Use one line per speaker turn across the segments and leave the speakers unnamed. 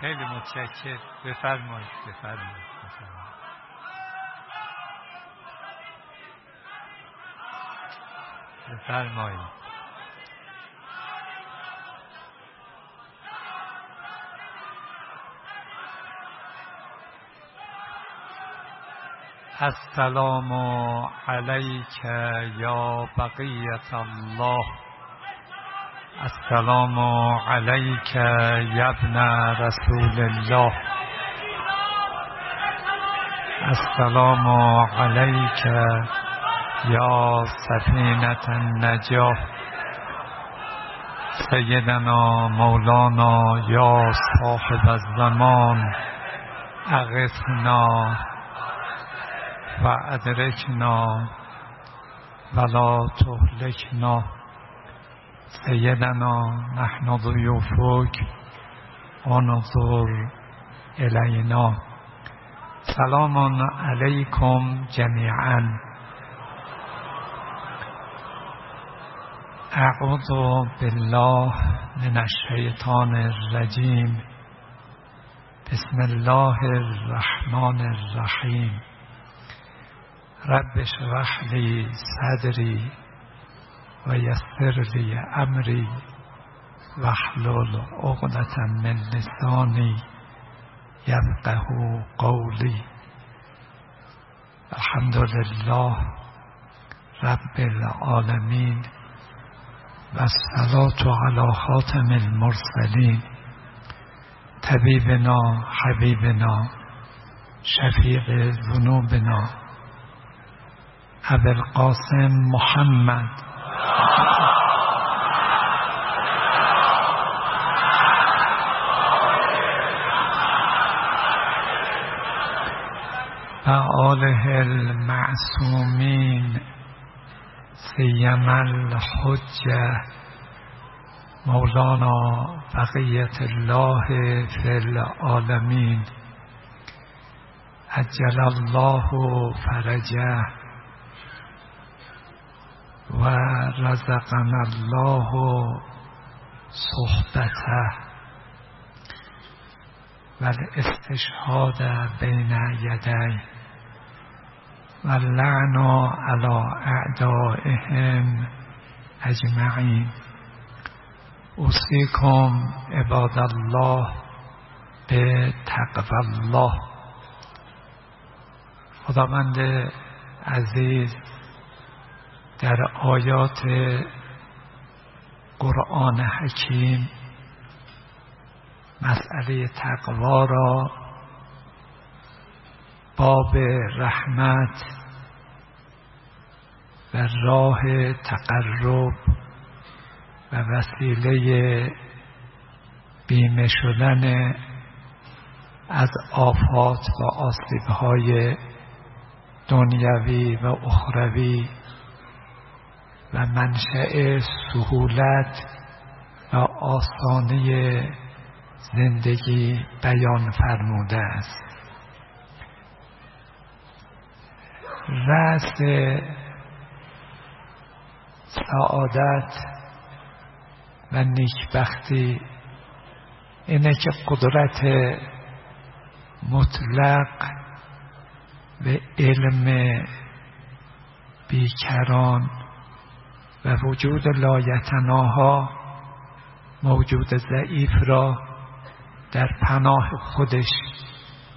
خیلی متشکر. بفرمایید بفرمایید. بفرمایید. السلام علیک یا بقیت الله. السلام علیک یا ابن رسول الله. السلام علیک یا سفینة النجاه سیدنا مولانا یا صاحب الزمان اغثنا و ادرکنا ولا تهلکنا سیدنا نحن ضیوفک انظر الینا. سلام علیکم جمیعا. اعوذ بالله من الشیطان الرجیم. بسم الله الرحمن الرحیم. رب اشرح لی صدری و یسر لی امری واحلل عقدة من لسانی یفقه قولی. الحمد لله رب العالمین و الصلاة علی خاتم المرسلین. طبیبنا حبیبنا شفیع ذنوبنا. القاسم محمد. و آله المعصومین سیم الحجه مولانا بقیت الله فی العالمین. عجل الله فرجه. و رزقنا الله صحبته و الاستشهاد بین یدی و اللعن على اعدائهم اجمعین. اوصیکم عباد الله به تقوی الله. خداوند عزیز در آیات قرآن حکیم مسئله تقوا را باب رحمت و راه تقرب و وسیله بیمه شدن از آفات و آسیبهای دنیوی و اخروی و منشأ سهولت و آسانی زندگی بیان فرموده است. رأس سعادت و نیکبختی اینه که قدرت مطلق به علم بیکران و وجود لایتناها موجود ضعیف را در پناه خودش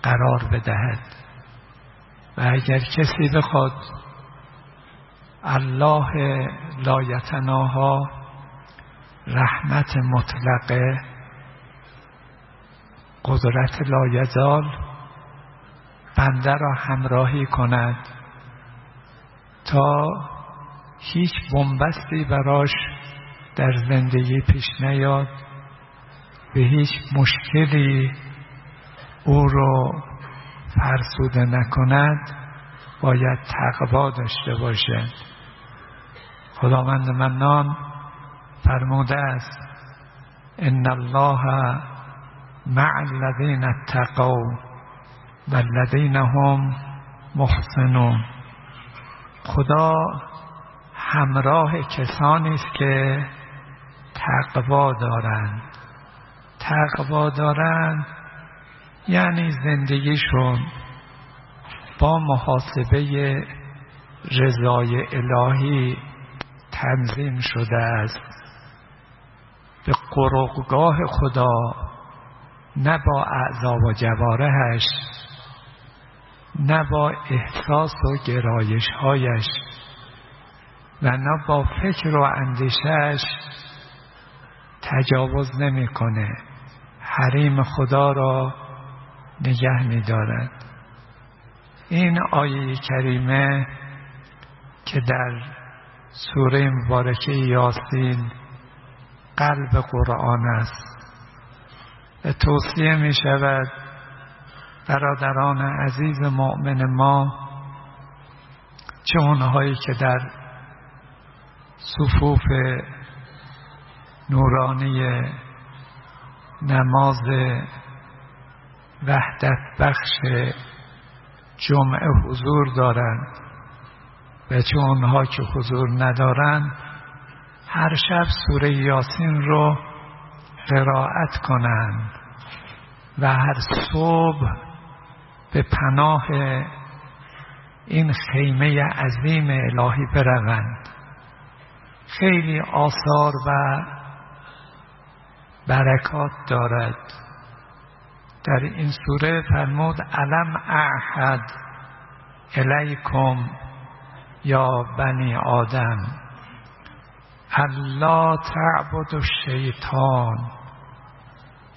قرار بدهد. و اگر کسی بخواد الله لایتناها رحمت مطلقه قدرت لایزال بنده را همراهی کند تا هیچ بنبستی براش در زندگی پیش نیاد. به هیچ مشکلی او رو فرسوده نکند. باید تقوا داشته باشد خداوند منان فرموده است. ان الله مع الذین اتقوا والذین هم محسنون. خدا همراه کسانی است که تقوا دارند. تقوا دارند یعنی زندگیشون با محاسبه رضای الهی تنظیم شده است. به قرقگاه خدا نه با اعضا و جوارهش نه با احساس و گرایشهایش. و با فکر و اندیشش تجاوز نمی‌کنه. حریم خدا را نگه میدارد. این آیه کریمه که در سوره مبارکه یاسین قلب قرآن است. و توصیه می شود برادران عزیز مؤمن ما چه اونهایی که در صفوف نورانی نماز وحدت بخش جمعه حضور دارند و چه اونها که حضور ندارند هر شب سوره یاسین رو قرائت کنند و هر صبح به پناه این خیمه عظیم الهی بروند. خیلی آثار و برکات دارد. در این سوره فرمود علم احد الیکم یا بنی آدم الله تعبد الشیطان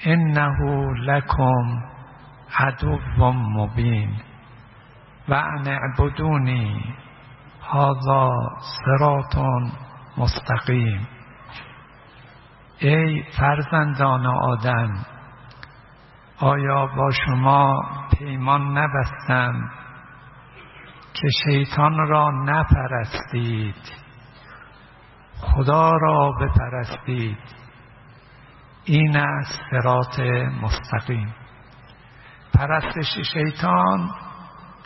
انه لکم عدو مبین و ان اعبدونی هذا صراط مستقیم. ای فرزندان آدم آیا با شما پیمان نبستم که شیطان را نپرستید؟ خدا را بپرستید. این است سرات مستقیم. پرستش شیطان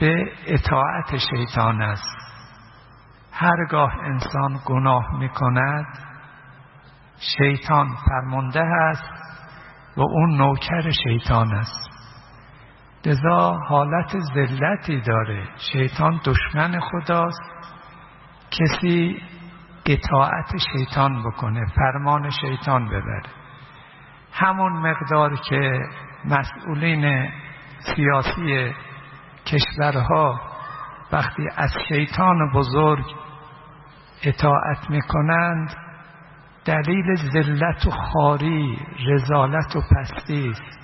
به اطاعت شیطان است. هرگاه انسان گناه می کند شیطان فرمانده است و اون نوکر شیطان است. لذا حالت ذلتی داره. شیطان دشمن خداست. کسی اطاعت شیطان بکنه فرمان شیطان ببره. همون مقدار که مسئولین سیاسی کشورها وقتی از شیطان بزرگ اطاعت می‌کنند دلیل ذلت و خاری رزالت و پستی است.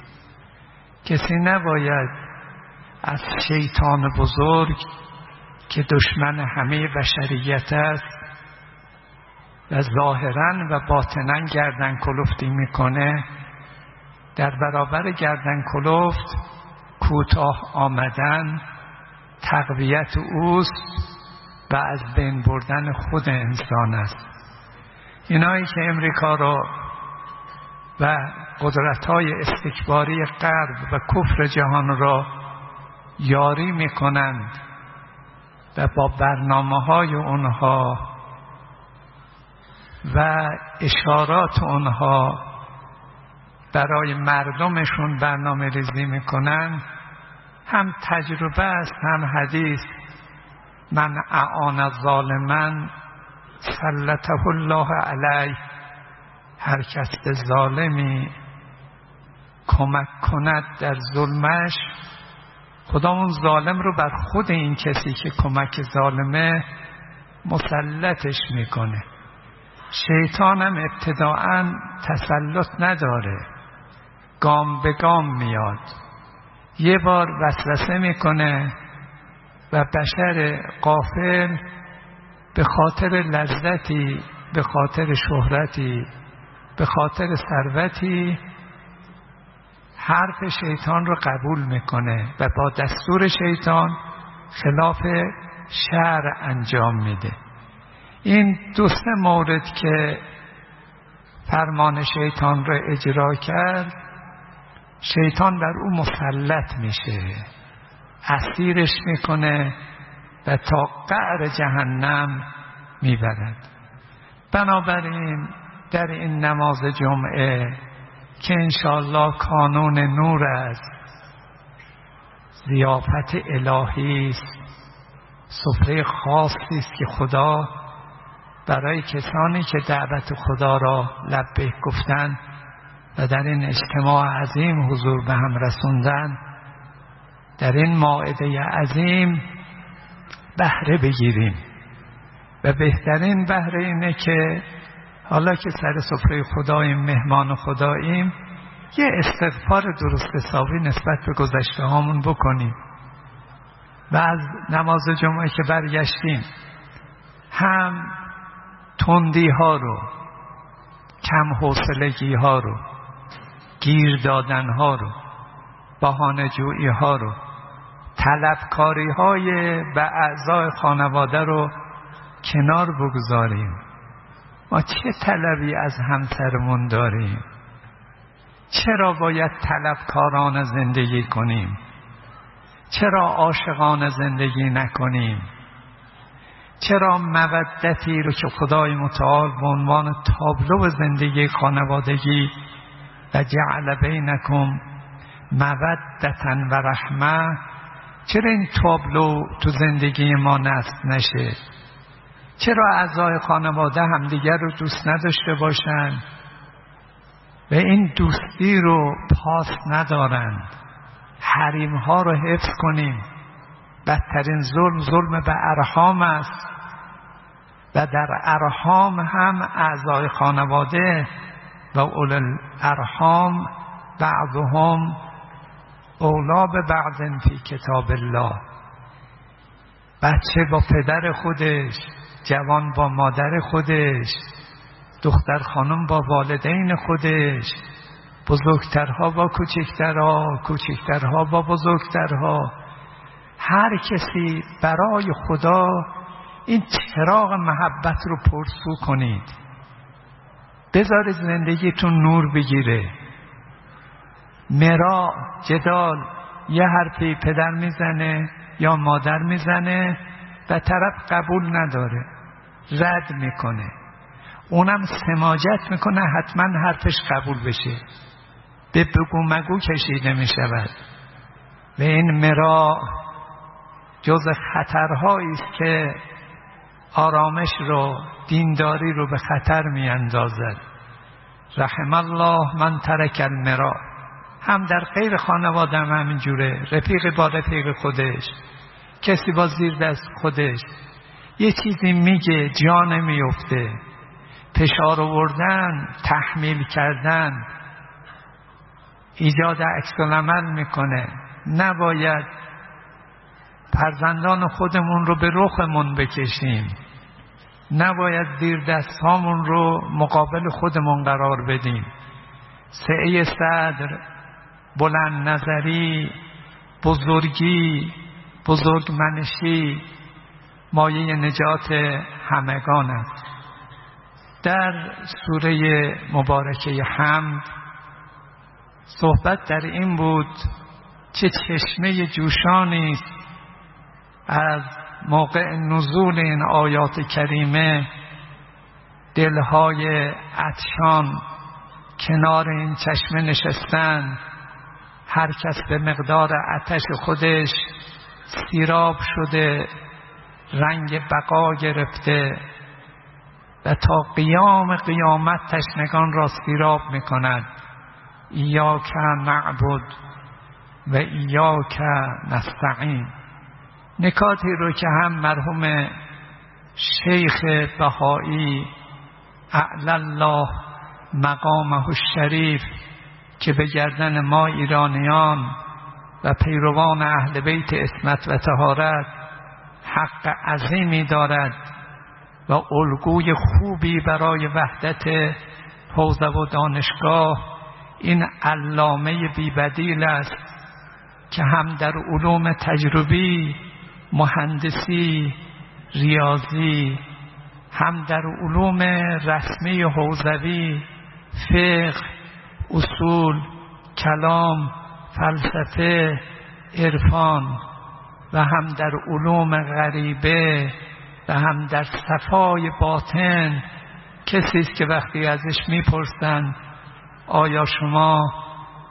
کسی نباید از شیطان بزرگ که دشمن همه بشریت است و ظاهرا و باطنا گردن کلفتی می‌کنه در برابر گردن کلفت کوتاه آمدن تقویت اوست و از بین بردن خود انسان است. اینایی که امریکا رو و قدرت های استکباری غرب و کفر جهان را یاری می‌کنند و با برنامه های اونها و اشارات اونها برای مردمشون برنامه ریزی می‌کنن هم تجربه است هم حدیث. من اعان ظالمن سلطه الله علیه. هر کس به ظالمی کمک کند در ظلمش خدا اون ظالم رو بر خود این کسی که کمک ظالمه مسلطش می‌کنه. شیطان هم ابتداعا تسلط نداره. گام به گام میاد. یه بار وسوسه می‌کنه و بشر قافل به خاطر لذتی به خاطر شهرتی به خاطر ثروتی حرف شیطان رو قبول می‌کنه و با دستور شیطان خلاف شهر انجام میده. این دو سه مورد که فرمان شیطان رو اجرا کرد شیطان بر او مسلط میشه. اسیرش می‌کنه و تا قعر جهنم می‌برد. بنابراین در این نماز جمعه که انشالله کانون نور است زیافت الهی است سفره خاصی است که خدا برای کسانی که دعوت خدا را لبه گفتند و در این اجتماع عظیم حضور به هم رسوندن در این ماعده عظیم بهره بگیریم. و بهترین بهره اینه که حالا که سر سفره خداییم مهمان خداییم یه استغفار درست حسابی نسبت به گذشته هامون بکنیم. و از نماز جمعه که برگشتیم هم تندی ها رو کم حوصلگی ها رو گیر دادن ها رو بهانه جویی ها رو طلبکاری های به اعضای خانواده رو کنار بگذاریم. ما چه طلبی از همسرمون داریم؟ چرا باید طلبکاران زندگی کنیم؟ چرا عاشقان زندگی نکنیم؟ چرا مودتی رو که خدای متعال به عنوان تابلو زندگی خانوادگی و جعل بینکم مودتا و رحمه. چرا این تابلو تو زندگی ما نصب نشه؟ چرا اعضای خانواده همدیگر رو دوست نداشته باشند و این دوستی رو پاس ندارند حریم ها رو حفظ کنیم. بدترین ظلم ظلم به ارحام است و در ارحام هم اعضای خانواده و اول ارحام بعضهم اولا به بعض فی کتاب الله. بچه با پدر خودش جوان با مادر خودش دختر خانم با والدین خودش بزرگترها با کوچکترها کوچکترها با بزرگترها. هر کسی برای خدا این چراغ محبت رو پرسو کنید. بذارید زندگیتون نور بگیره. مرا جدال یه حرفی پدر می‌زنه یا مادر می‌زنه و طرف قبول نداره. رد می‌کنه. اونم سماجت می‌کنه حتما حرفش قبول بشه. به بگو مگو کشیده می‌شود. و این مرا جز خطرهایی است که آرامش رو دینداری رو به خطر میاندازد. رحم الله من ترک المرا. هم در غیر خانواده هم همینجوره. رفیق با رفیق خودش. کسی با زیر دست خودش. یه چیزی میگه جا نمیفته فشار آوردن تحمیل کردن. ایجاد عکس عمل می‌کنه. نباید فرزندان خودمون رو به رخمون بکشیم. نباید زیر دست هامون رو مقابل خودمون قرار بدیم. سعی صدر بلند نظری بزرگی بزرگ منشی مایه نجات همگان است در سوره مبارکه حمد صحبت در این بود چه چشمه جوشانی از موقع نزول این آیات کریمه دلهای عطشان کنار این چشمه نشستن هر کس به مقدار آتش خودش سیراب شده رنگ بقا گرفته و تا قیام قیامت تشنگان را سیراب می‌کند. ایاک نعبد و ایاک نستعین. نکاتی رو که هم مرحوم شیخ بهایی اعلی الله مقامه الشریف که به گردن ما ایرانیان و پیروان اهل بیت اسمت و تهارت حق عظیمی دارد و الگوی خوبی برای وحدت حوزه و دانشگاه این علامه بیبدیل است که هم در علوم تجربی مهندسی ریاضی هم در علوم رسمی حوزوی فقه اصول کلام فلسفه عرفان و هم در علوم غریبه و هم در صفای باطن کسی است که وقتی ازش می‌پرسند آیا شما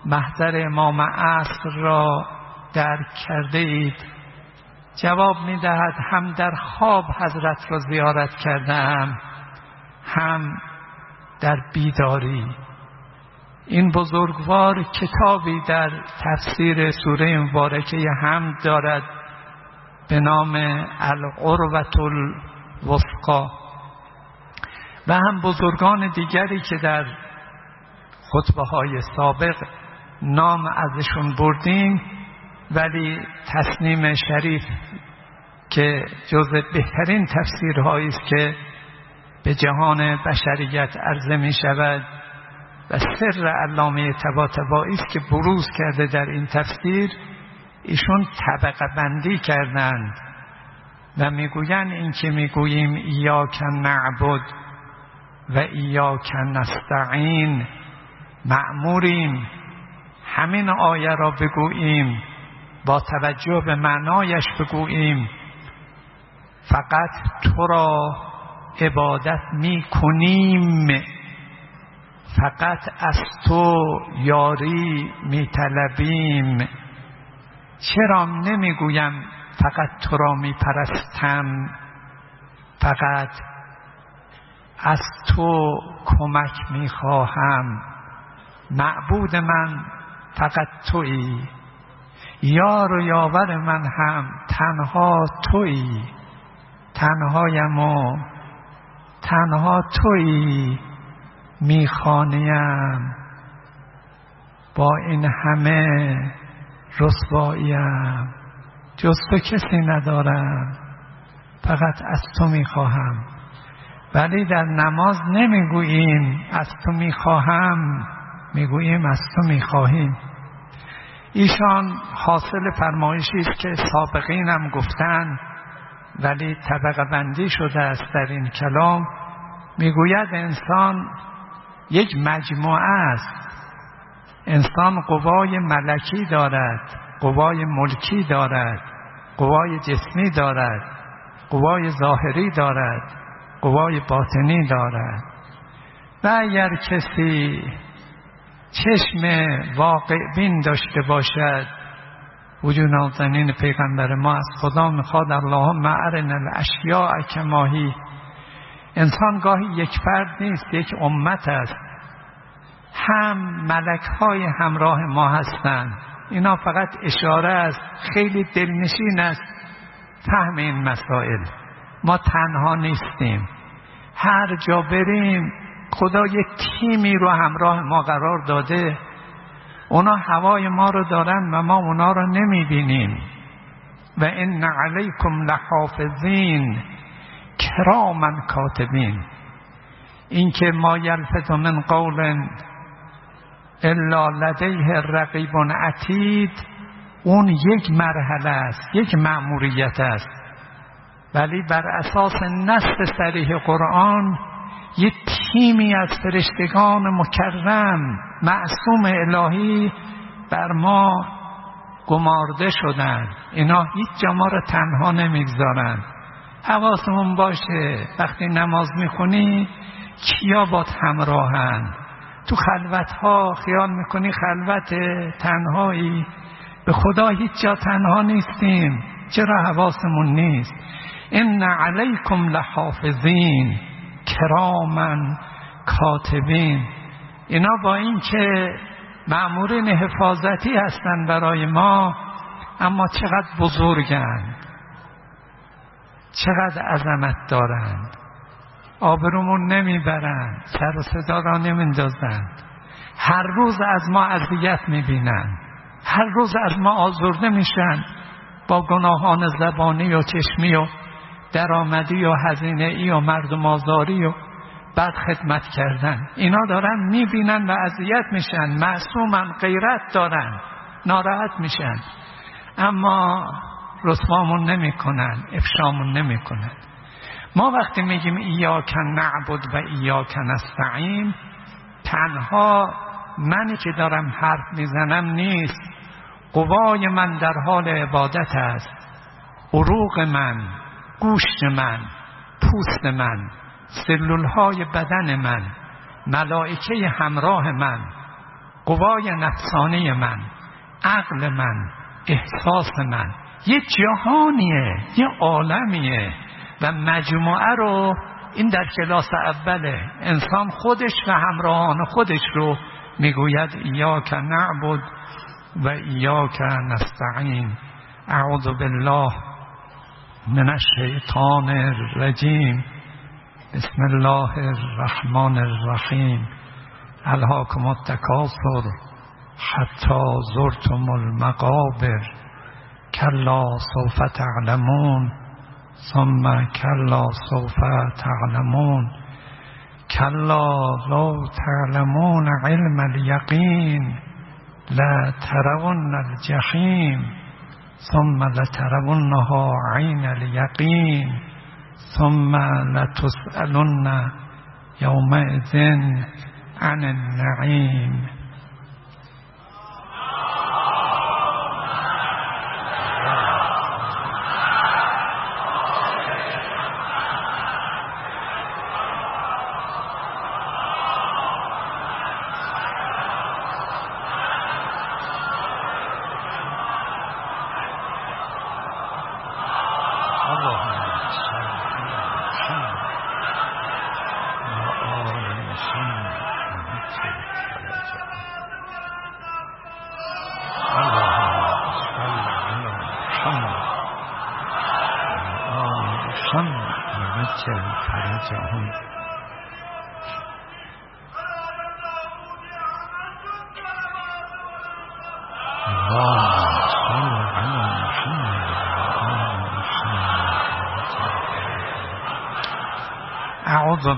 محضر امام عصر را درک کرده اید جواب می‌دهد هم در خواب حضرت را زیارت کردم هم در بیداری. این بزرگوار کتابی در تفسیر سوره مبارکه هم دارد به نام القروة الوثقا. و هم بزرگان دیگری که در خطبه های سابق نام ازشون بردیم ولی تصنیم شریف که جز بهترین تفسیرهایی است که به جهان بشریت عرضه می شود و سر علامه تباتبایی است که بروز کرده در این تفسیر ایشون طبقه بندی کردند و می‌گویند این که می‌گوییم ایاک نعبد و ایاک نستعین معموریم همین آیه را بگوییم با توجه به معنایش بگوییم فقط تو را عبادت می کنیم فقط از تو یاری می طلبیم چرا نمی‌گویم فقط تو را می پرستم فقط از تو کمک می خواهم معبود من فقط تویی. یار و یاور من هم تنها تویی. تنهایم و تنها تویی. میخانیم با این همه رسواییم. جز تو کسی ندارم. فقط از تو می‌خواهم. ولی در نماز نمی‌گوییم از تو می‌خواهم. می‌گوییم از تو می‌خواهیم. ایشان حاصل فرمایشی است که سابقین هم گفتن ولی طبقه بندی شده است در این کلام. می‌گوید انسان یک مجموعه است. انسان قوای ملکی دارد قوای ملکی دارد قوای جسمی دارد قوای ظاهری دارد قوای باطنی دارد. و اگر کسی چشم واقع بین داشته باشد. وجود نازنین پیغمبر ما از خدا می‌خواد الله معرن الاشیاء کماهی. انسان گاهی یک فرد نیست یک امت است. هم ملک های همراه ما هستند. اینا فقط اشاره است خیلی دلنشین است. فهم این مسائل. ما تنها نیستیم. هر جا بریم خدا یک تیمی رو همراه ما قرار داده. اونا هوای ما رو دارن و ما اونا رو نمی‌بینیم. و ان علیکم لحافظین. کرامن کاتبین. اینکه ما یلفظ من قول الا لدیه رقیب عتید اون یک مرحله است یک مأموریت است. ولی بر اساس نصف صریح قرآن یک تیمی از فرشتگان مکرم معصوم الهی بر ما گمارده شدن. اینا هیچ جا ما رو تنها نمی‌گذارن. حواسمون باشه وقتی نماز می‌خونی کیا باد همراهن؟ تو خلوت ها خیال می‌کنی خلوت تنهایی؟ به خدا هیچ جا تنها نیستیم. چرا حواسمون نیست؟ ان علیکم لحافظین. کرامن کاتبین. اینا با اینکه معمورین حفاظتی هستند برای ما اما چقدر بزرگند چقدر عظمت دارند. آبرومون نمی‌برند سر و صدا را نمیندازند. هر روز از ما اذیت می‌بینند هر روز از ما آزرده میشن با گناهان زبانی و چشمی و درآمدی و هزینه ای و مردم آزاری و بعد خدمت کردن. اینا دارن می‌بینن و اذیت میشن. معصومن غیرت دارن. ناراحت میشن. اما رسوامون نمی‌کنن افشامون نمی‌کنن. ما وقتی میگیم ایاک نعبد و ایاک نستعین تنها منی که دارم حرف می‌زنم نیست. قوای من در حال عبادت است. عروق من. گوشت من پوست من سلول های بدن من ملائکه همراه من قوای نفسانی من عقل من احساس من. یه جهانیه یه عالمیه. و مجموعه رو این در کلاس اوله انسان خودش و همراهان خودش رو می‌گوید ایاک نعبد و ایاک نستعین. اعوذ بالله من الشیطان الرجیم بسم الله الرحمن الرحیم. الهاکم التکاثر حتی زرتم المقابر. کلا سوف تعلمون. ثم کلا سوف تعلمون. کلا لو تعلمون علم اليقین لا ترون الجحیم. ثم لترونها عین اليقین ثم لتسألن يومئذ عن النعيم. اعوذ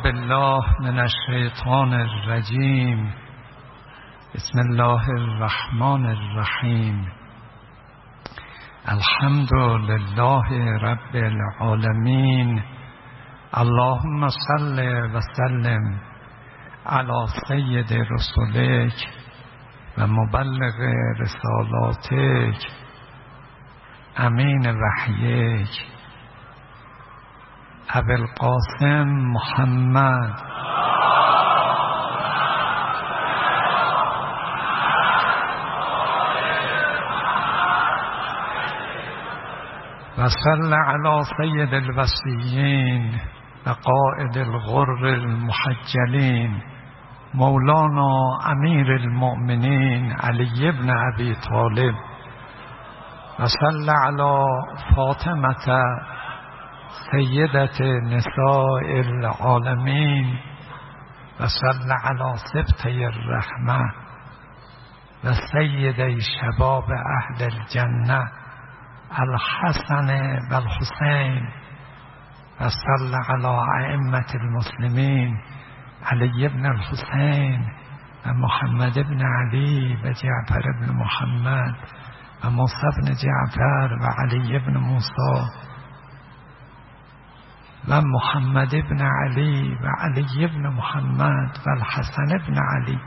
بالله من الشیطان الرجیم. بسم الله الرحمن الرحیم. الحمد لله رب العالمین. اللهم صل و على سید رسولک و مبلغ رسالاتک. امین وحیک. القاسم محمد. و صل على سید الوسیین لقائد الغر المحجلين مولانا أمير المؤمنين علي بن أبي طالب. وصل على فاطمة سيدة نساء العالمين. وصل على سبتي الرحمة. وسيدي شباب أهل الجنة الحسن والحسين. وصل على أئمة المسلمين علي بن الحسين ومحمد بن علي وجعفر بن محمد وموسى بن جعفر وعلي بن موسى ومحمد بن علي وعلي بن محمد والحسن بن علي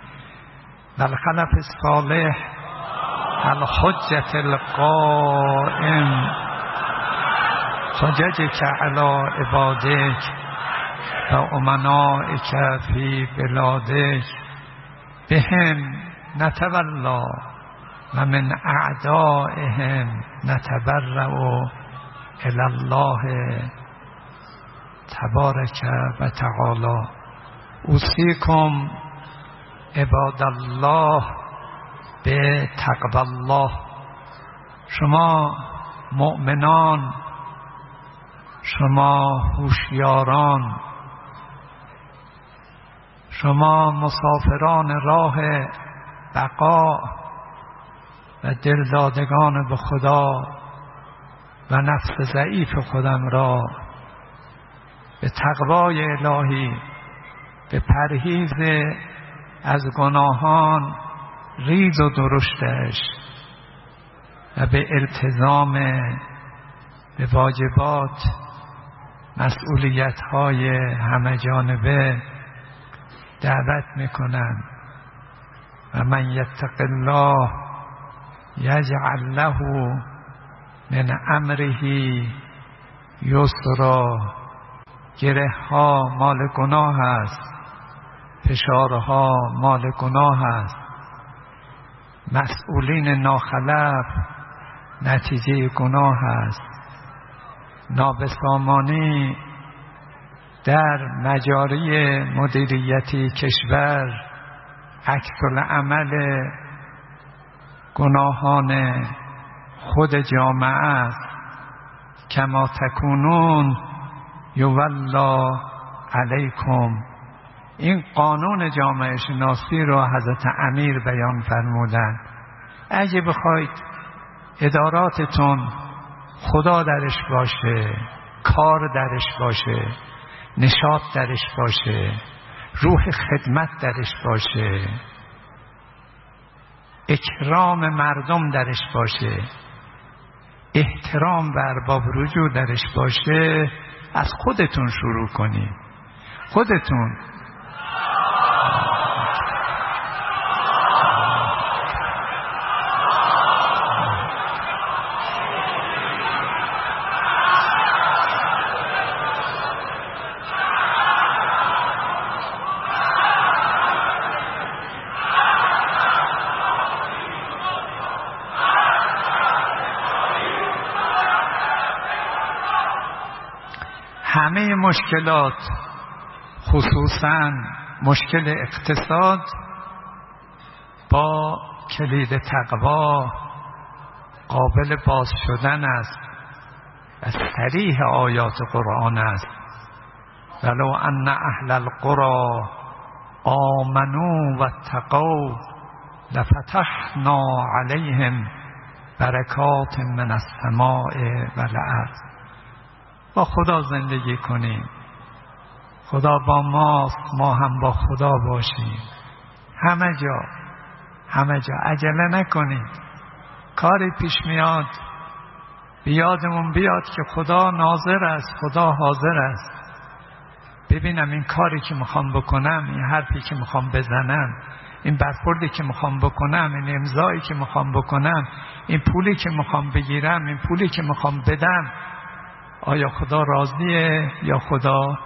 والخلف الصالح الحجة القائم. حججك على عبادك و امنائك فی بلادك بهم نتولا و من اعدائهم نتبرع الى الله تبارک و تعالی. اوصیکم عباد الله به تقوی الله. شما مؤمنان شما هوشیاران شما مسافران راه بقا و دلدادگان به خدا و نفس ضعیف خودم را به تقوای الهی به پرهیز از گناهان ریز و درشتش و به التزام به واجبات مسئولیت های همه جانبه دعوت می‌کنم. و من یتق الله یجعل له من امرهی یسرا. گره ها مال گناه است. فشارها مال گناه است. مسئولین ناخلف نتیجه گناه است. نابسامانی در مجاری مدیریتی کشور عکس عمل گناهان خود جامعه است. کما تکونون یولا علیکم. این قانون جامعه شناسی را حضرت امیر بیان فرمودن اگه بخواید اداراتتون خدا درش باشه کار درش باشه نشاط درش باشه روح خدمت درش باشه. اکرام مردم درش باشه. احترام و ارباب رجوع درش باشه. از خودتون شروع کنید. خودتون مشکلات خصوصا مشکل اقتصاد با کلید تقوا قابل باز شدن است و سریح آیات قرآن است. ولو ان اهل القرى آمنوا و تقوا لفتحنا علیهم برکات من السماء و الارض با خدا زندگی کنیم. خدا با ماست ما هم با خدا باشیم. همه جا همه جا. عجله نکنید. کاری پیش میاد. بیادمون بیاد که خدا ناظر است خدا حاضر است. ببینم این کاری که می‌خوام بکنم این حرفی که می‌خوام بزنم این برخوردی که می‌خوام بکنم این امضایی که می‌خوام بکنم این پولی که می‌خوام بگیرم این پولی که می‌خوام بدم آیا خدا راضیه یا خدا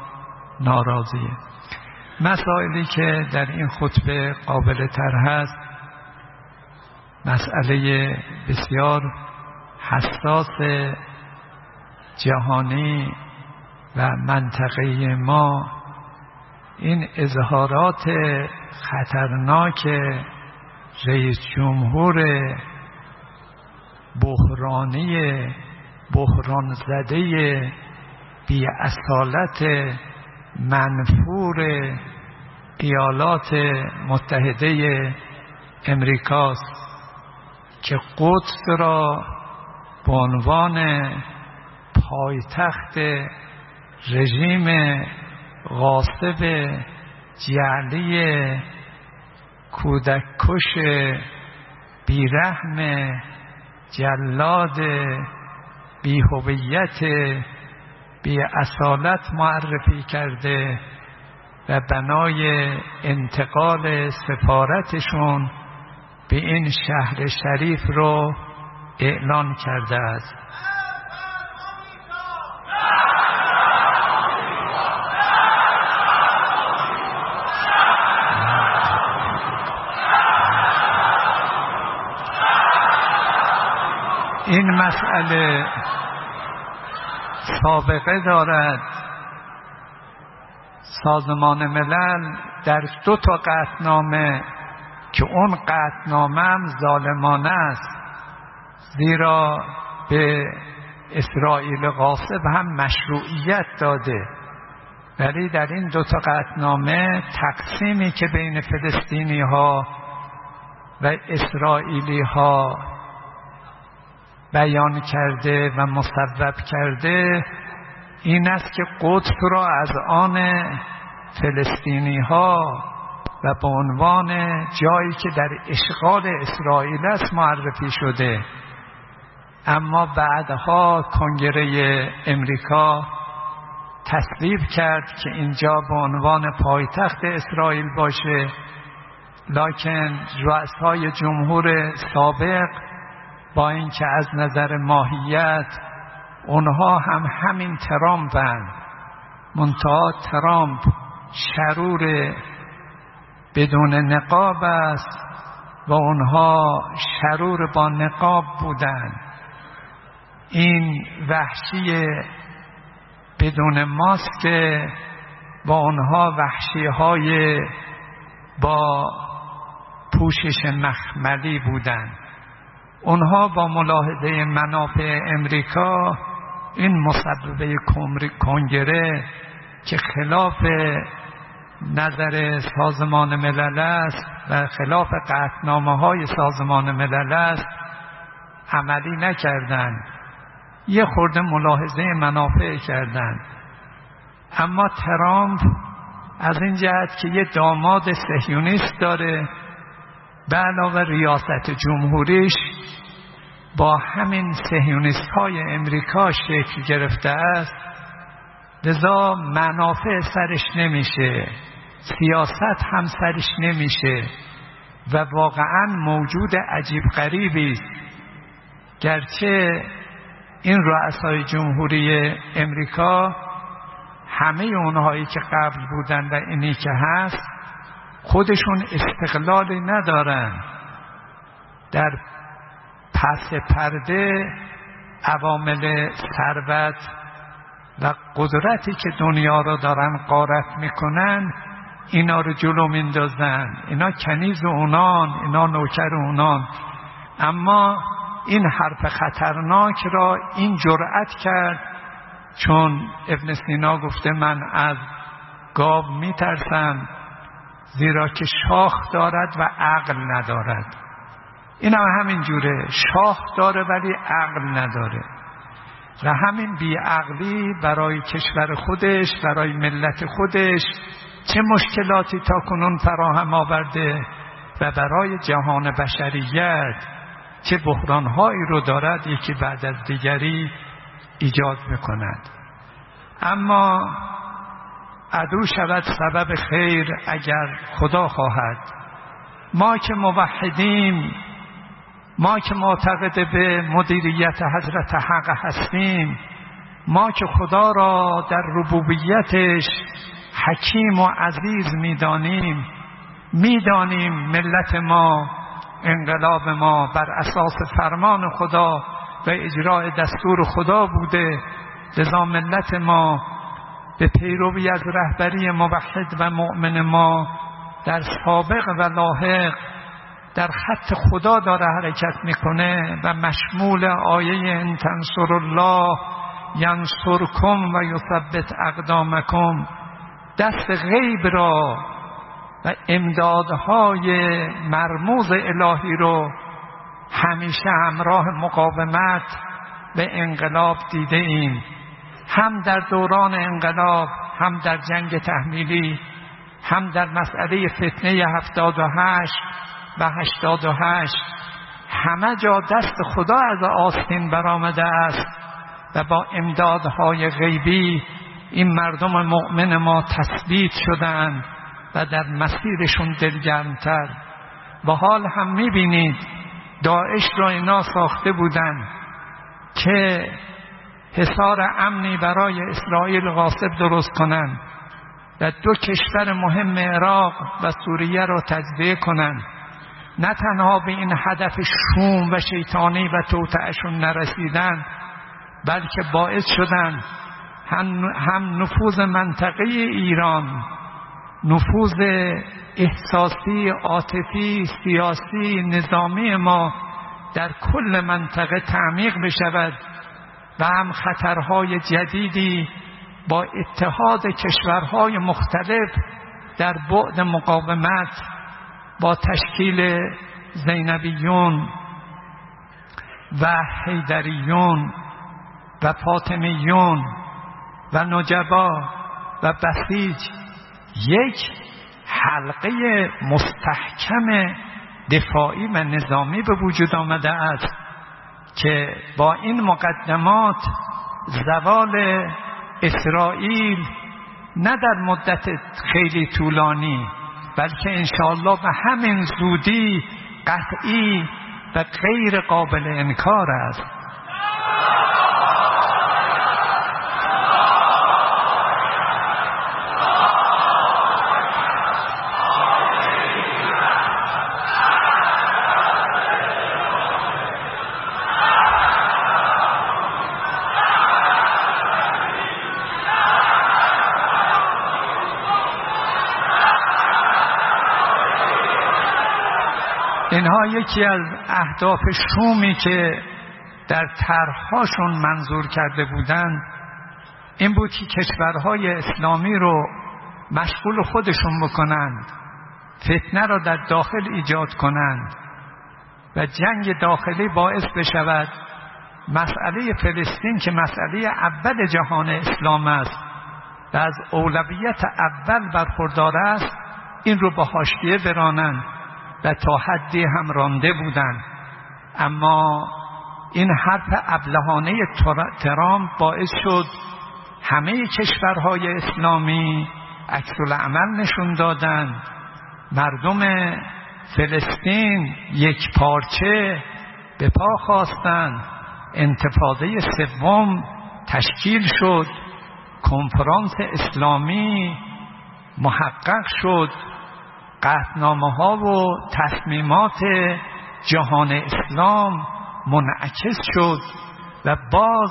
ناراضیه؟ مسائلی که در این خطبه قابل تر هست مسئله بسیار حساس جهانی و منطقه ما. این اظهارات خطرناک رئیس جمهور بحرانی بحران زده بی اصالت منفور ایالات متحده امریکاست که قدس را به عنوان پایتخت رژیم غاصب جعلی کودککش بیرحم جلاد بی هویت بی اصالت معرفی کرده و بنای انتقال سفارتشون به این شهر شریف رو اعلان کرده است. این مسئله سابقه دارد. سازمان ملل در دو تا قطنامه که اون قطنامه هم ظالمانه است زیرا به اسرائیل غاصب هم مشروعیت داده. ولی در این دو تا قطنامه تقسیمی که بین فلسطینی ها و اسرائیلی ها بیان کرده و مصوب کرده این است که قدس را از آن فلسطینی ها و به عنوان جایی که در اشغال اسرائیل است معرفی شده. اما بعدها کنگره امریکا تصویب کرد که اینجا به عنوان پایتخت اسرائیل باشه لکن رؤسای جمهور سابق با اینکه از نظر ماهیت اونها هم همین ترامپن منتها ترامپ شرور بدون نقاب است و اونها شرور با نقاب بودند این وحشی بدون ماسک و اونها وحشی های با پوشش مخملی بودند اونها با ملاحظه منافع امریکا این مصببه کنگره که خلاف نظر سازمان ملل است و خلاف قطنامه های سازمان ملل است عملی نکردند. یه خورده ملاحظه منافع کردند. اما ترامپ از این جهت که یه داماد سهیونیست داره به علاوه ریاست جمهوریش با همین سهیونیست های امریکا شکل گرفته است لذا منافع سرش نمیشه سیاست هم سرش نمیشه و واقعا موجود عجیب غریبی است. گرچه این رؤسای جمهوری امریکا همه اونهایی که قبل بودن و اینی که هست خودشون استقلالی ندارن. در پس پرده عوامل ثروت و قدرتی که دنیا رو دارن قارت می‌کنن اینا رو جلو میندازن اینا کنیز اونان اینا نوکر اونان. اما این حرف خطرناک را این جرأت کرد چون ابن سینا گفته من از گاو میترسم زیرا که شاخ دارد و عقل ندارد. این هم همین جوره. شاخ داره ولی عقل نداره. و همین بیعقلی برای کشور خودش برای ملت خودش چه مشکلاتی تا کنون فراهم آورده و برای جهان بشریت چه بحرانهایی رو دارد یکی بعد از دیگری ایجاد می‌کند. اما عدو شود سبب خیر اگر خدا خواهد. ما که موحدیم ما که معتقد به مدیریت حضرت حق هستیم ما که خدا را در ربوبیتش حکیم و عزیز می‌دانیم می‌دانیم ملت ما انقلاب ما بر اساس فرمان خدا و اجراع دستور خدا بوده. لذا ملت ما به پیروی از رهبری موحد و مؤمن ما در سابق و لاحق در خط خدا داره حرکت می‌کنه و مشمول آیه ان تنصر الله ینصرکم و یثبت اقدامکم. دست غیب را و امدادهای مرموز الهی رو همیشه همراه مقاومت به انقلاب دیده ایم. هم در دوران انقلاب هم در جنگ تحمیلی هم در مسئله فتنه هفتاد و هشت و هشتاد و هشت. همه جا دست خدا از آستین برآمده است و با امدادهای غیبی این مردم مؤمن ما تثبیت شدند و در مسیرشون دلگرمتر. و حال هم می‌بینید داعش را اینا ساخته بودند که حصار امنی برای اسرائیل غاصب درست کنند و دو کشور مهم عراق و سوریه را تجزیه کنند نه تنها به این هدف شوم و شیطانی و توتعشون نرسیدن بلکه باعث شدن هم نفوذ منطقه ایران نفوذ احساسی عاطفی سیاسی نظامی ما در کل منطقه تعمیق بشود و هم خطرهای جدیدی با اتحاد کشورهای مختلف در بعد مقاومت با تشکیل زینبیون و حیدریون و فاطمیون و نجبا و بسیج یک حلقه مستحکم دفاعی و نظامی به وجود آمده است که با این مقدمات زوال اسرائیل نه در مدت خیلی طولانی بلکه انشاءالله به همین زودی قطعی و غیر قابل انکار است. یکی از اهداف شومی که در طرحهاشون منظور کرده بودند این بود که کشورهای اسلامی رو مشغول خودشون بکنند فتنه را در داخل ایجاد کنند و جنگ داخلی باعث بشود مسئله فلسطین که مسئله اول جهان اسلام است و از اولویت اول برخوردار است این رو به حاشیه برانند. و تا حدی هم رانده بودند. اما این حرف ابلهانه ترامپ باعث شد همه کشورهای اسلامی عکس عمل نشون دادند مردم فلسطین یک پارچه به پا خواستند انتفاضه سوم تشکیل شد. کنفرانس اسلامی محقق شد. قطنامه ها و تصمیمات جهان اسلام منعکس شد و باز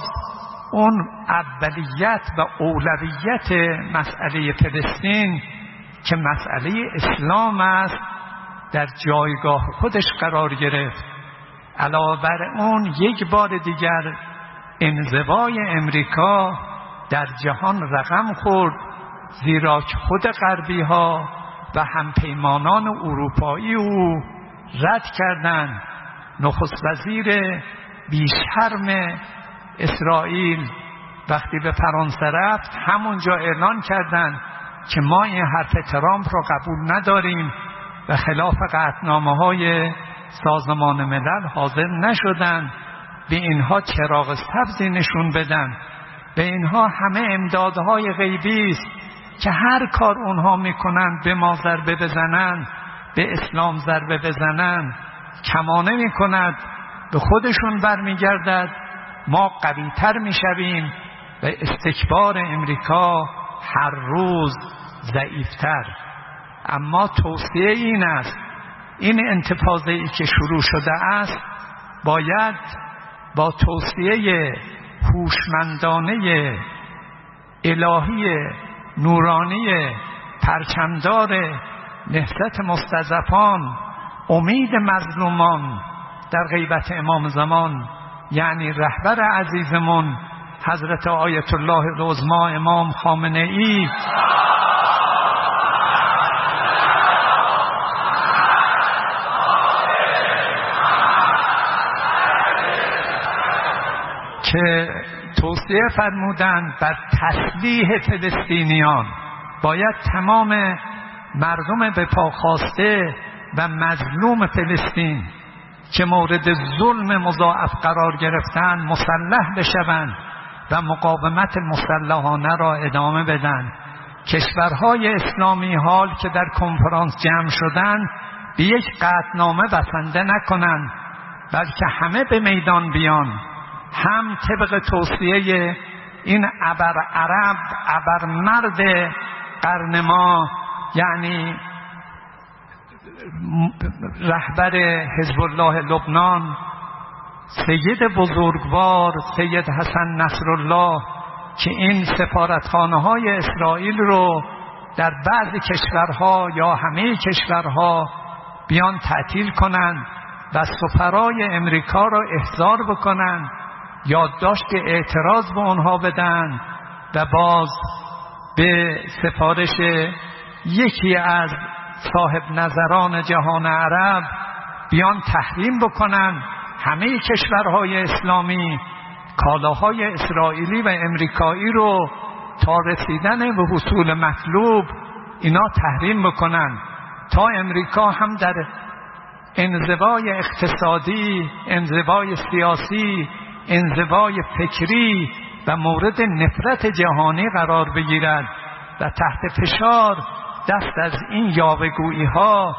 اون اولیت و اولویت مسئله فلسطین که مسئله اسلام است در جایگاه خودش قرار گرفت. علاوه بر اون یک بار دیگر انزوای امریکا در جهان رقم خورد زیرا خود غربی ها و همپیمانان اروپایی او رد کردند. نخست وزیر بیشرم اسرائیل. وقتی به فرانسه رفت همونجا اعلان کردند که ما این حرف ترامپ را قبول نداریم و خلاف قطنامه های سازمان ملل حاضر نشدند. به اینها چراغ سبزی نشون بدن. به اینها همه امدادهای غیبی است. که هر کار اونها می‌کنن به ما ضربه بزنن به اسلام ضربه بزنن کمانه می‌کند به خودشون برمیگردد ما قویتر می‌شویم و استکبار امریکا هر روز ضعیفتر. اما توصیه این است این انتفاضه ای که شروع شده است باید با توصیه هوشمندانه الهی نورانی پرچمدار نهضت مستضعفان امید مظلومان در غیبت امام زمان یعنی رهبر عزیزمون حضرت آیت الله العظما امام خامنه ای که توصیه فرمودند بر تسلیح فلسطینیان. باید تمام مردم به پاخواسته و مظلوم فلسطین که مورد ظلم مضاعف قرار گرفتن مسلح بشوند و مقاومت مسلحانه را ادامه بدن. کشورهای اسلامی حال که در کنفرانس جمع شدند به یک قطنامه بسنده نکنند بلکه همه به میدان بیان. هم طبق توصیه این ابر عرب ابر مرد قرن ما یعنی رهبر حزب الله لبنان سید بزرگوار سید حسن نصرالله که این سفارتخانه های اسرائیل رو در بعض کشورها یا همه کشورها بیان تعطیل کنند و سفرای امریکا را احضار بکنند. یادداشت اعتراض به اونها بدن و باز به سفارش یکی از صاحب نظران جهان عرب بیان تحریم بکنن همه کشورهای اسلامی کالاهای اسرائیلی و امریکایی رو تا رسیدن به حصول مطلوب اینا تحریم بکنن. تا امریکا هم در انزوای اقتصادی انزوای سیاسی انزوای فکری و مورد نفرت جهانی قرار بگیرد و تحت فشار دست از این یاوگویی ها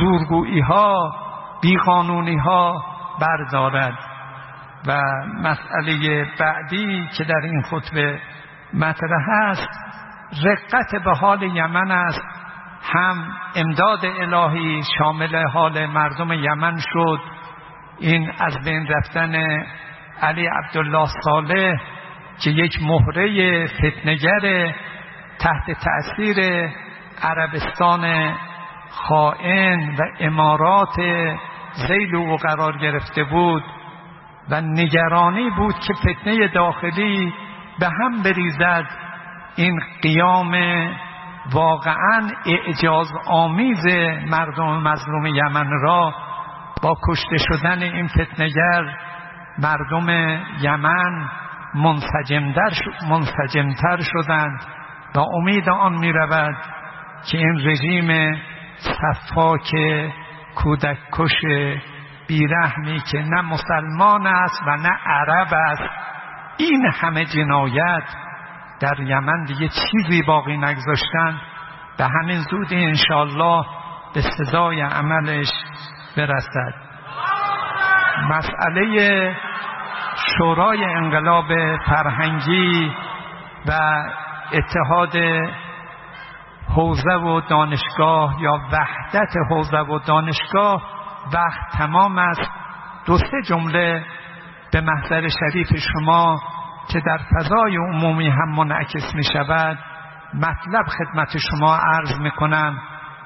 زورگویی ها بیقانونی ها بردارد. و مسئله بعدی که در این خطبه مطرح است رقت به حال یمن است. هم امداد الهی شامل حال مردم یمن شد. این از بین رفتن علی عبدالله صالح که یک مهره فتنگر تحت تأثیر عربستان خائن و امارات زیل او قرار گرفته بود و نگرانی بود که فتنه داخلی به هم بریزد. این قیام واقعا اعجاز آمیز مردم مظلوم یمن را با کشته شدن این فتنگر مردم یمن منسجمتر شدند و امید آن می رود که این رژیم صفاک کودک کش بیرحمی که نه مسلمان است و نه عرب است این همه جنایت در یمن دیگه چیزی باقی نگذاشتن. به همین زود انشالله به سزای عملش برسد. مسئله شورای انقلاب فرهنگی و اتحاد حوزه و دانشگاه یا وحدت حوزه و دانشگاه وقت تمام است. دو سه جمله به محضر شریف شما که در فضای عمومی هم منعکس می شود مطلب خدمت شما عرض می کنم.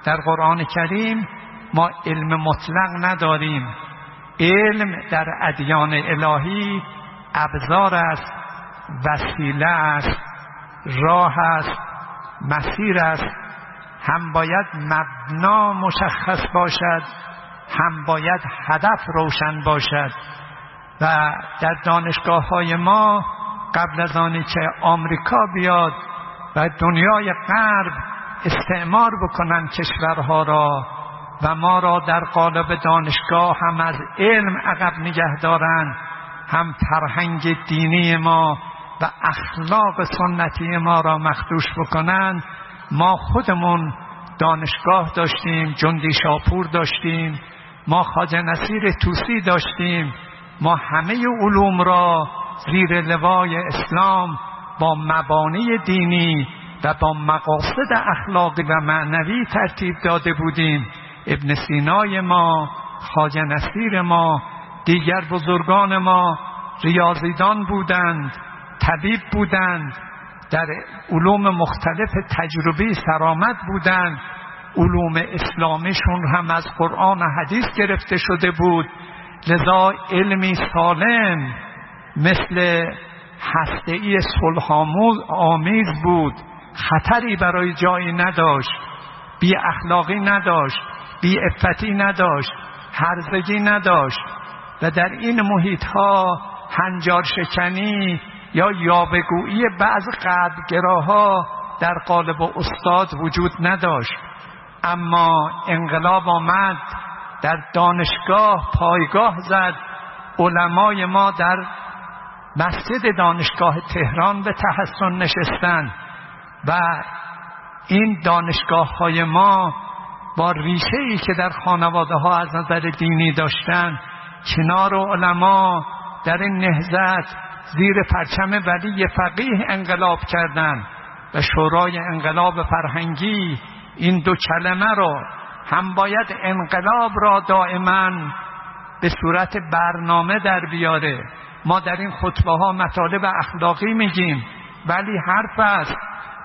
در قرآن کریم ما علم مطلق نداریم. علم در ادیان الهی ابزار است وسیله است راه است مسیر است. هم باید مبنا مشخص باشد هم باید هدف روشن باشد. و در دانشگاه های ما قبل از آنی که آمریکا بیاد و دنیای غرب استعمار بکنن کشورها را. و ما را در قالب دانشگاه هم از علم عقب نگه دارند هم فرهنگ دینی ما و اخلاق سنتی ما را مخدوش بکنند. ما خودمون دانشگاه داشتیم جندی شاپور داشتیم ما خاجه نصیر توسی داشتیم ما همه علوم را زیر لوای اسلام با مبانی دینی و با مقاصد اخلاقی و معنوی ترتیب داده بودیم. ابن سینای ما خاجه نصیر ما دیگر بزرگان ما ریاضیدان بودند طبیب بودند در علوم مختلف تجربی سرامت بودند. علوم اسلامیشون هم از قرآن و حدیث گرفته شده بود. لذا علمی سالم مثل هسته‌ای صلح آمیز بود. خطری برای جایی نداشت. بی اخلاقی نداشت. بی افتی نداشت هرزگی نداشت و در این محیط ها هنجار شکنی یا یابگویی بعض قدگراها در قالب استاد وجود نداشت. اما انقلاب آمد در دانشگاه پایگاه زد. علمای ما در مسجد دانشگاه تهران به تحسن نشستند و این دانشگاه های ما با ریشه ای که در خانواده ها از نظر دینی داشتن کنار علما در این نهزت زیر پرچم ولی فقیه انقلاب کردند و شورای انقلاب فرهنگی این دو کلمه رو هم باید انقلاب را دائما به صورت برنامه در بیاره. ما در این خطبه ها مطالب اخلاقی میگیم ولی حرف است.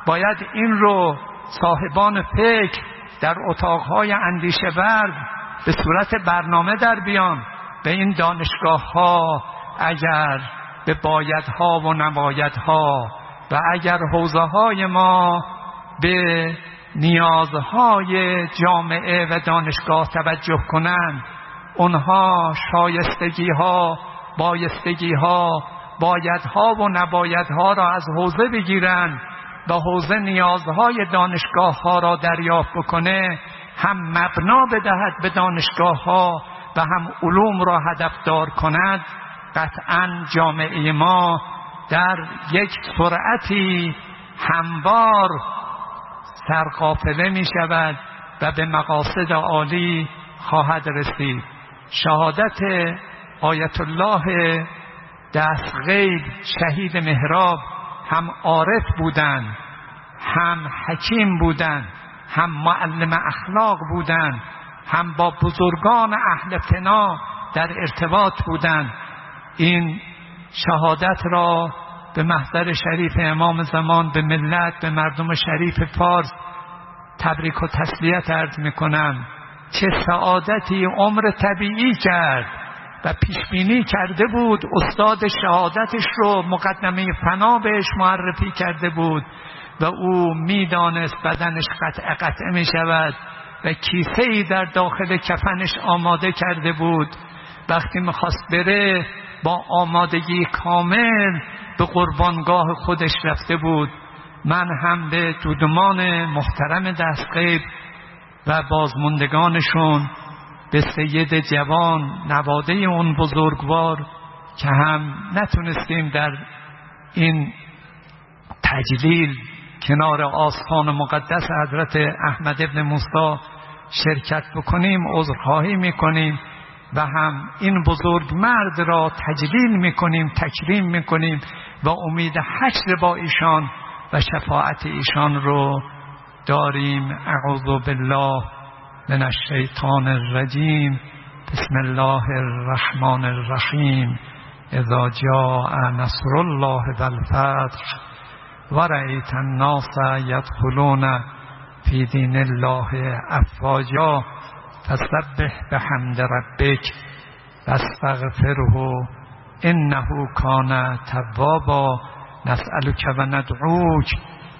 باید این رو صاحبان فکر در اتاقهای اندیشه ورد به صورت برنامه در بیان به این دانشگاه ها اگر به بایدها و نبایدها و اگر حوزه های ما به نیازهای جامعه و دانشگاه توجه کنند اونها شایستگی ها بایستگی ها بایدها و نبایدها را از حوزه بگیرند. و حوزه نیازهای دانشگاه ها را دریافت بکنه هم مبنا بدهد به دانشگاه ها و هم علوم را هدفدار کند. قطعا جامعه ما در یک سرعتی هموار سرقافله می شود و به مقاصد عالی خواهد رسید. شهادت آیت الله دست غیب شهید مهراب هم عارف بودند هم حکیم بودند هم معلم اخلاق بودند هم با بزرگان اهل فنا در ارتباط بودند این شهادت را به محضر شریف امام زمان به ملت به مردم شریف فارس تبریک و تسلیت عرض می‌کنم. چه سعادتی عمر طبیعی کرد. و پیشبینی کرده بود. استاد شهادتش رو مقدمه فنا بهش معرفی کرده بود و او می‌دانست بدنش قطع قطع می شود و کیسه ای در داخل کفنش آماده کرده بود. وقتی می‌خواست بره با آمادگی کامل به قربانگاه خودش رفته بود. من هم به دودمان محترم دستقیب و بازموندگانشون به سید جوان نواده اون بزرگوار که هم نتونستیم در این تجلیل کنار آستان مقدس حضرت احمد ابن موسی شرکت بکنیم عذرخواهی می‌کنیم و هم این بزرگ مرد را تجلیل می‌کنیم تکریم می‌کنیم و امید حشر با ایشان و شفاعت ایشان رو داریم. اعوذ بالله. من الشیطان الرجیم. بسم الله الرحمن الرحیم. اذا جاء نصر الله والفتح ورأيت الناس يدخلون في دين الله افواجا فسبح بحمد ربك واستغفره انه كان توابا. نسألك و ندعوك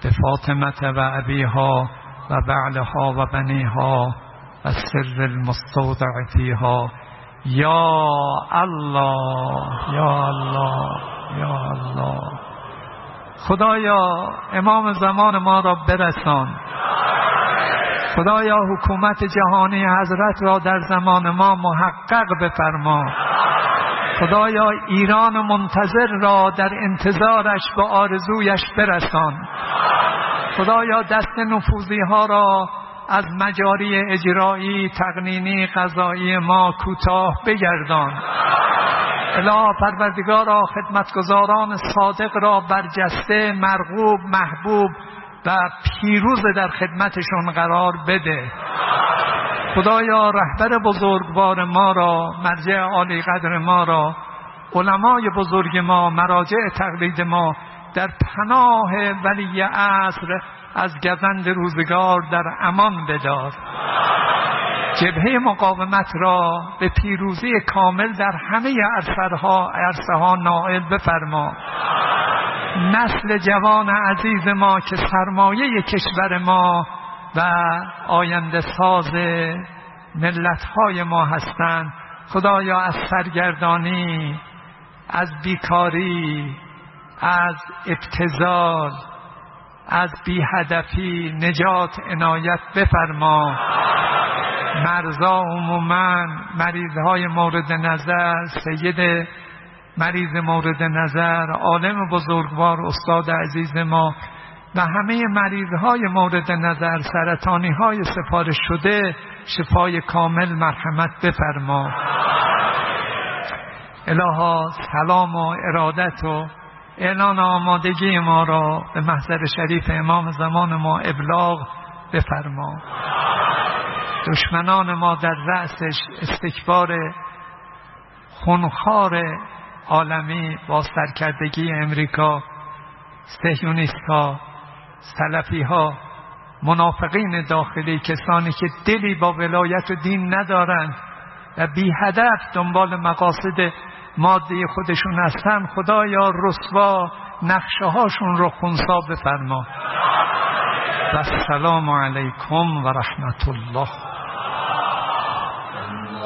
به فاطمه و ابیها و بعلها و بنیها. و سر المستودع فیها یا الله یا الله یا الله. خدایا امام زمان ما را برسان. خدایا حکومت جهانی حضرت را در زمان ما محقق بفرما. خدایا ایران منتظر را در انتظارش به آرزویش برسان. خدایا دست نفوذی ها را از مجاری اجرایی تقنینی قضایی ما کوتاه بگردان. اله پروردگارا خدمتگزاران صادق را برجسته مرغوب محبوب و پیروز در خدمتشون قرار بده. خدایا رهبر بزرگوار ما را مرجع عالی قدر ما را علمای بزرگ ما مراجع تقلید ما در پناه ولی عصر از گزند روزگار در امان بدار. جبهه مقاومت را به پیروزی کامل در همه عرصه ها نائل بفرما. نسل جوان عزیز ما که سرمایه کشور ما و آینده ساز ملت های ما هستند خدایا از سرگردانی از بیکاری از ابتزال از بیهدفی نجات عنایت بفرما. مرزا عموما مریض های مورد نظر سید مریض مورد نظر عالم بزرگوار استاد عزیز ما و همه مریض های مورد نظر سرطانی های سفارش شده شفای کامل مرحمت بفرما. الها سلام و ارادت و اعلان آمادگی ما را به محضر شریف امام زمان ما ابلاغ بفرما. دشمنان ما در رأسش استکبار خونخار عالمی با سرکردگی امریکا سهیونیست ها سلفی ها منافقین داخلی کسانی که دلی با ولایت و دین ندارند و بی هدف دنبال مقاصد ماده خودشون هستن خدایا رسوا نقشه هاشون رو خونسا بفرما. و السلام علیکم و رحمت الله.